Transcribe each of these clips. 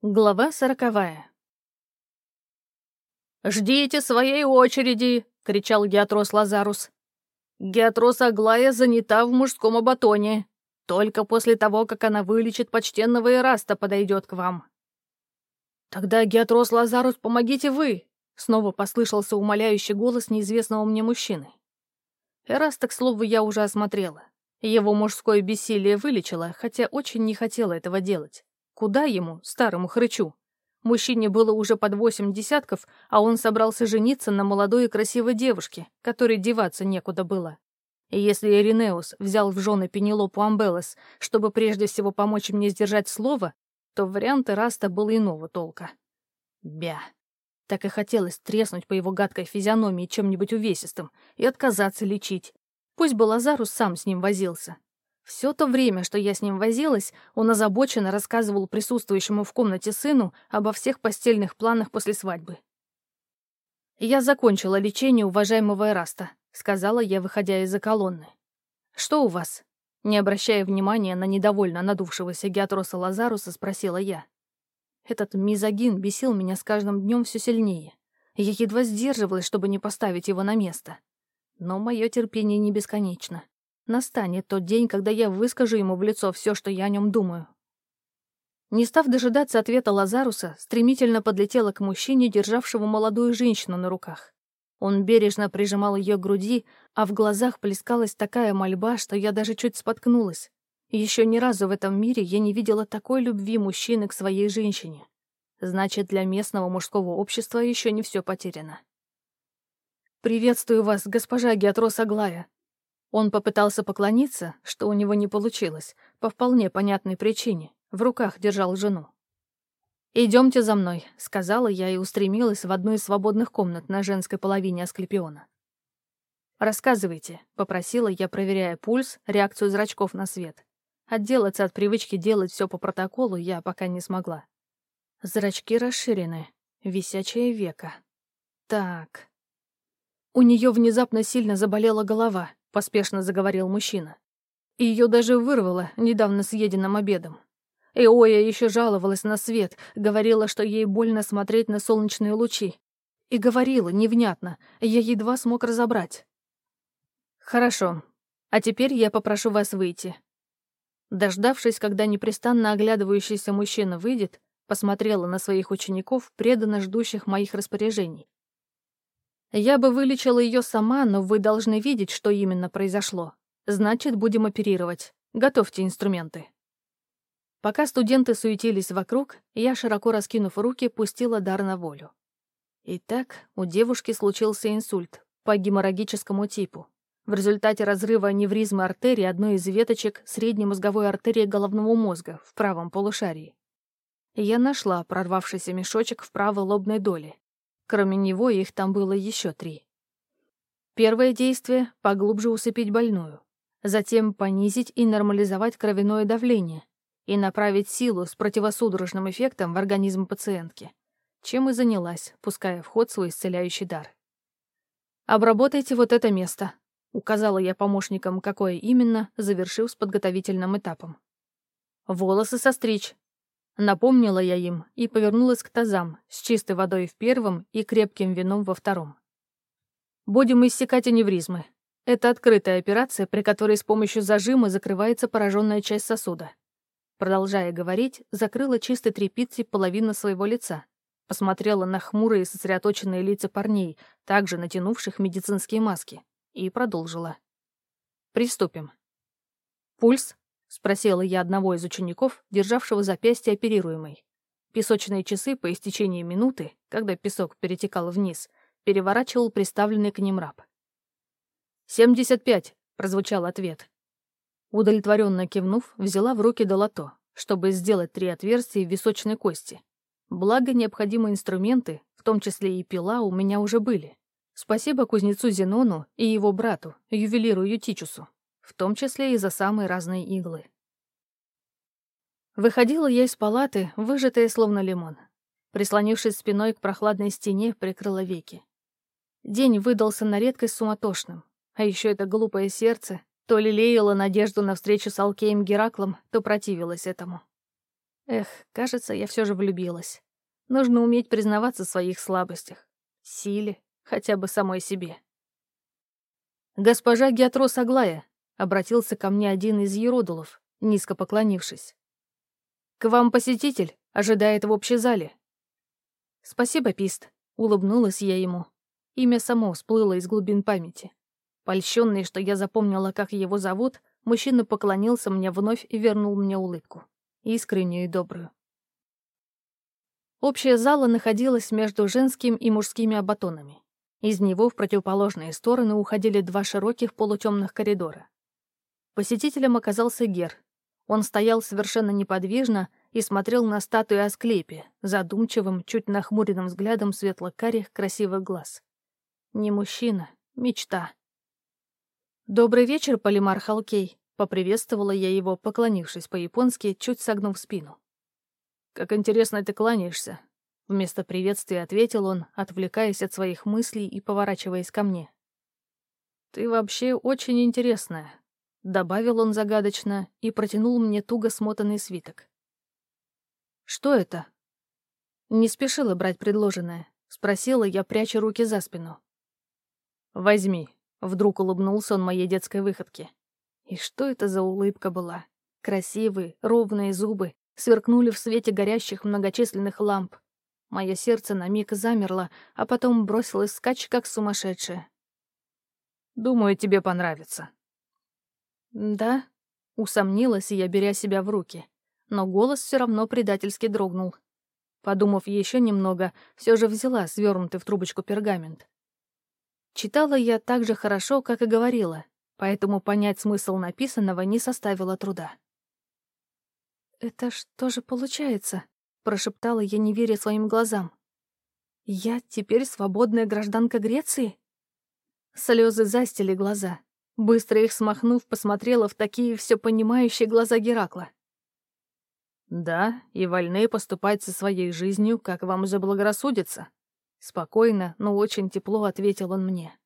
Глава сороковая. «Ждите своей очереди!» — кричал Геатрос Лазарус. «Геатрос Аглая занята в мужском абатоне. Только после того, как она вылечит почтенного Эраста, подойдет к вам». «Тогда, Геатрос Лазарус, помогите вы!» — снова послышался умоляющий голос неизвестного мне мужчины. Эраста, к слову, я уже осмотрела. Его мужское бессилие вылечило, хотя очень не хотела этого делать. Куда ему, старому хрычу? Мужчине было уже под восемь десятков, а он собрался жениться на молодой и красивой девушке, которой деваться некуда было. И если Иринеус взял в жены Пенелопу Амбелос, чтобы прежде всего помочь мне сдержать слово, то вариант Раста был иного толка. Бя. Так и хотелось треснуть по его гадкой физиономии чем-нибудь увесистым и отказаться лечить. Пусть бы Лазарус сам с ним возился. Все то время, что я с ним возилась, он озабоченно рассказывал присутствующему в комнате сыну обо всех постельных планах после свадьбы. «Я закончила лечение уважаемого Эраста», — сказала я, выходя из-за колонны. «Что у вас?» Не обращая внимания на недовольно надувшегося Геатроса Лазаруса, спросила я. Этот мизогин бесил меня с каждым днем все сильнее. Я едва сдерживалась, чтобы не поставить его на место. Но мое терпение не бесконечно. Настанет тот день, когда я выскажу ему в лицо все, что я о нем думаю. Не став дожидаться ответа Лазаруса, стремительно подлетела к мужчине, державшему молодую женщину на руках. Он бережно прижимал ее к груди, а в глазах плескалась такая мольба, что я даже чуть споткнулась. Еще ни разу в этом мире я не видела такой любви мужчины к своей женщине. Значит, для местного мужского общества еще не все потеряно. «Приветствую вас, госпожа Геатрос Аглая», он попытался поклониться, что у него не получилось, по вполне понятной причине. В руках держал жену. «Идемте за мной», — сказала я и устремилась в одну из свободных комнат на женской половине Асклепиона. «Рассказывайте», — попросила я, проверяя пульс, реакцию зрачков на свет. Отделаться от привычки делать все по протоколу я пока не смогла. Зрачки расширены, висячее века. Так. У нее внезапно сильно заболела голова, — поспешно заговорил мужчина. Ее даже вырвало недавно съеденным обедом. И Оя еще жаловалась на свет, говорила, что ей больно смотреть на солнечные лучи. И говорила невнятно, я едва смог разобрать. «Хорошо, а теперь я попрошу вас выйти». Дождавшись, когда непрестанно оглядывающийся мужчина выйдет, посмотрела на своих учеников, преданно ждущих моих распоряжений. Я бы вылечила ее сама, но вы должны видеть, что именно произошло. Значит, будем оперировать. Готовьте инструменты. Пока студенты суетились вокруг, я, широко раскинув руки, пустила дар на волю. Итак, у девушки случился инсульт по геморрагическому типу. В результате разрыва аневризмы артерии одной из веточек средней мозговой артерии головного мозга в правом полушарии. Я нашла прорвавшийся мешочек в правой лобной доле. Кроме него их там было еще три. Первое действие — поглубже усыпить больную. Затем понизить и нормализовать кровяное давление и направить силу с противосудорожным эффектом в организм пациентки, чем и занялась, пуская в ход свой исцеляющий дар. «Обработайте вот это место», — указала я помощникам, какое именно, завершив с подготовительным этапом. «Волосы состричь, Напомнила я им и повернулась к тазам с чистой водой в первом и крепким вином во втором. Будем иссекать аневризмы. Это открытая операция, при которой с помощью зажима закрывается пораженная часть сосуда. Продолжая говорить, закрыла чистой тряпицей половину своего лица. Посмотрела на хмурые сосредоточенные лица парней, также натянувших медицинские маски, и продолжила. Приступим. Пульс — спросила я одного из учеников, державшего запястье оперируемой. Песочные часы по истечении минуты, когда песок перетекал вниз, переворачивал приставленный к ним раб. «Семьдесят пять», — прозвучал ответ. Удовлетворенно кивнув, взяла в руки долото, чтобы сделать три отверстия в височной кости. Благо, необходимые инструменты, в том числе и пила, у меня уже были. Спасибо кузнецу Зенону и его брату, ювелиру Ютичусу в том числе и за самые разные иглы. Выходила я из палаты, выжатая словно лимон. Прислонившись спиной к прохладной стене, прикрыла веки. День выдался на редкость суматошным, а еще это глупое сердце то лелеяло надежду на встречу с Алкеем Гераклом, то противилось этому. Эх, кажется, я все же влюбилась. Нужно уметь признаваться в своих слабостях. Силе, хотя бы самой себе. «Госпожа Геатрос Аглая», — обратился ко мне один из еродулов, низко поклонившись. «К вам посетитель, ожидает в общей зале». «Спасибо, Пист», — улыбнулась я ему. Имя само всплыло из глубин памяти. Польщенный, что я запомнила, как его зовут, мужчина поклонился мне вновь и вернул мне улыбку. Искреннюю и добрую. Общая зала находилась между женским и мужскими абатонами. Из него в противоположные стороны уходили два широких полутемных коридора. Посетителем оказался Гер. Он стоял совершенно неподвижно и смотрел на статую Асклепия, задумчивым, чуть нахмуренным взглядом светло-карих красивых глаз. Не мужчина, мечта. «Добрый вечер, Полимар Халкей», — поприветствовала я его, поклонившись по-японски, чуть согнув спину. «Как интересно ты кланяешься», — вместо приветствия ответил он, отвлекаясь от своих мыслей и поворачиваясь ко мне. «Ты вообще очень интересная», — добавил он загадочно и протянул мне туго смотанный свиток. «Что это?» Не спешила брать предложенное, спросила я, пряча руки за спину. «Возьми», — вдруг улыбнулся он моей детской выходке. И что это за улыбка была? Красивые, ровные зубы, сверкнули в свете горящих многочисленных ламп. Мое сердце на миг замерло, а потом бросилось скач, как сумасшедшее. «Думаю, тебе понравится». «Да?» — усомнилась я, беря себя в руки. Но голос все равно предательски дрогнул. Подумав еще немного, все же взяла свернутый в трубочку пергамент. Читала я так же хорошо, как и говорила, поэтому понять смысл написанного не составило труда. «Это что же получается?» — прошептала я, не веря своим глазам. «Я теперь свободная гражданка Греции?» Слезы застили глаза. Быстро их смахнув, посмотрела в такие все понимающие глаза Геракла. «Да, и вольны поступать со своей жизнью, как вам заблагорассудится», — спокойно, но очень тепло ответил он мне.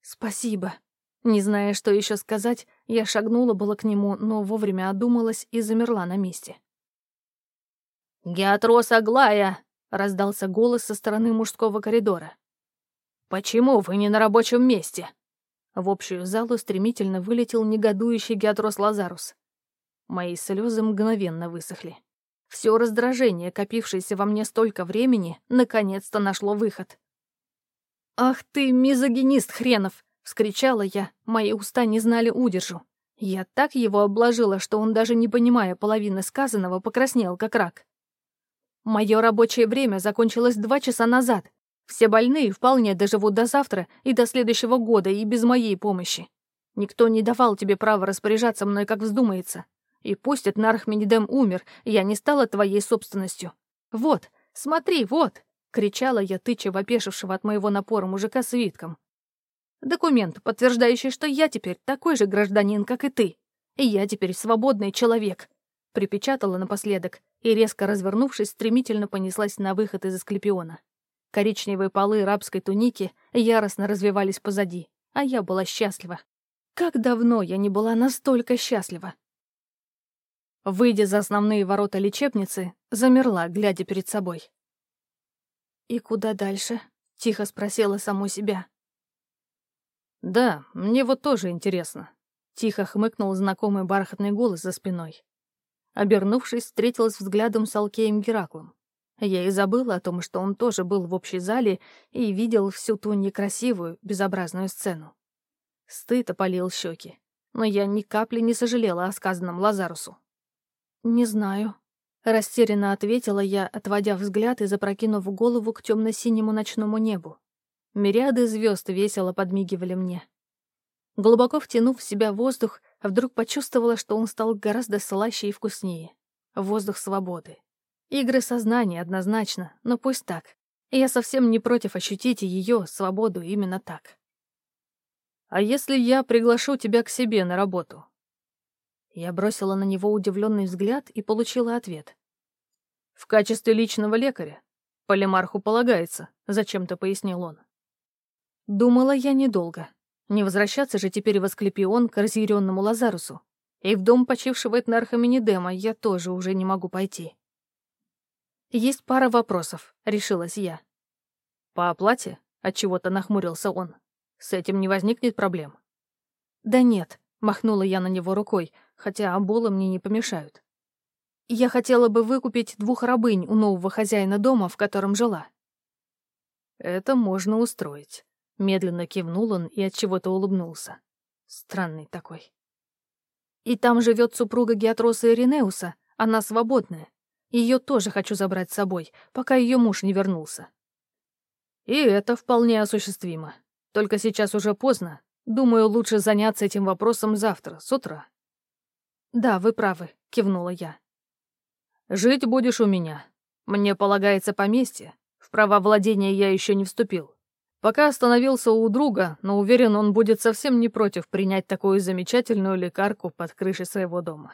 «Спасибо», не зная, что еще сказать, я шагнула было к нему, но вовремя одумалась и замерла на месте. «Геатрос Аглая!» — раздался голос со стороны мужского коридора. «Почему вы не на рабочем месте?» В общую залу стремительно вылетел негодующий Геатрос Лазарус. Мои слезы мгновенно высохли. Все раздражение, копившееся во мне столько времени, наконец-то нашло выход. «Ах ты, мизогинист хренов! Вскричала я, мои уста не знали удержу. Я так его обложила, что он, даже не понимая половины сказанного, покраснел, как рак. Мое рабочее время закончилось два часа назад. Все больные вполне доживут до завтра и до следующего года и без моей помощи. Никто не давал тебе права распоряжаться мной, как вздумается. И пусть Этнарх Менидем умер, я не стала твоей собственностью. Вот, смотри, вот!» — кричала я, тыча в опешившего от моего напора мужика свитком. Документ, подтверждающий, что я теперь такой же гражданин, как и ты. И я теперь свободный человек. Припечатала напоследок и, резко развернувшись, стремительно понеслась на выход из Асклепиона. Коричневые полы рабской туники яростно развивались позади, а я была счастлива. Как давно я не была настолько счастлива. Выйдя за основные ворота лечебницы, замерла, глядя перед собой. «И куда дальше?» — тихо спросила саму себя. «Да, мне вот тоже интересно», — тихо хмыкнул знакомый бархатный голос за спиной. Обернувшись, встретилась взглядом с Алкеем Гераклом. Я и забыла о том, что он тоже был в общей зале и видел всю ту некрасивую, безобразную сцену. Стыд опалил щеки, но я ни капли не сожалела о сказанном Лазарусу. «Не знаю», — растерянно ответила я, отводя взгляд и запрокинув голову к темно-синему ночному небу. Мириады звезд весело подмигивали мне. Глубоко втянув в себя воздух, вдруг почувствовала, что он стал гораздо слаще и вкуснее. Воздух свободы. Игры сознания однозначно, но пусть так. Я совсем не против ощутить ее, свободу, именно так. «А если я приглашу тебя к себе на работу?» Я бросила на него удивленный взгляд и получила ответ. «В качестве личного лекаря. Полимарху полагается», — зачем-то пояснил он. Думала я недолго. Не возвращаться же теперь в Асклепион к разъяренному Лазарусу. И в дом почившего Этнарха Минидема я тоже уже не могу пойти. Есть пара вопросов, решилась я. По оплате? Отчего-то нахмурился он. С этим не возникнет проблем? Да нет, махнула я на него рукой, хотя оболы мне не помешают. Я хотела бы выкупить двух рабынь у нового хозяина дома, в котором жила. Это можно устроить. Медленно кивнул он и от чего-то улыбнулся. Странный такой. И там живет супруга Геатроса Иринеуса, она свободная. Ее тоже хочу забрать с собой, пока ее муж не вернулся. И это вполне осуществимо. Только сейчас уже поздно. Думаю, лучше заняться этим вопросом завтра, с утра. Да, вы правы, кивнула я. Жить будешь у меня. Мне полагается поместье. В право владения я еще не вступил. Пока остановился у друга, но уверен, он будет совсем не против принять такую замечательную лекарку под крышей своего дома.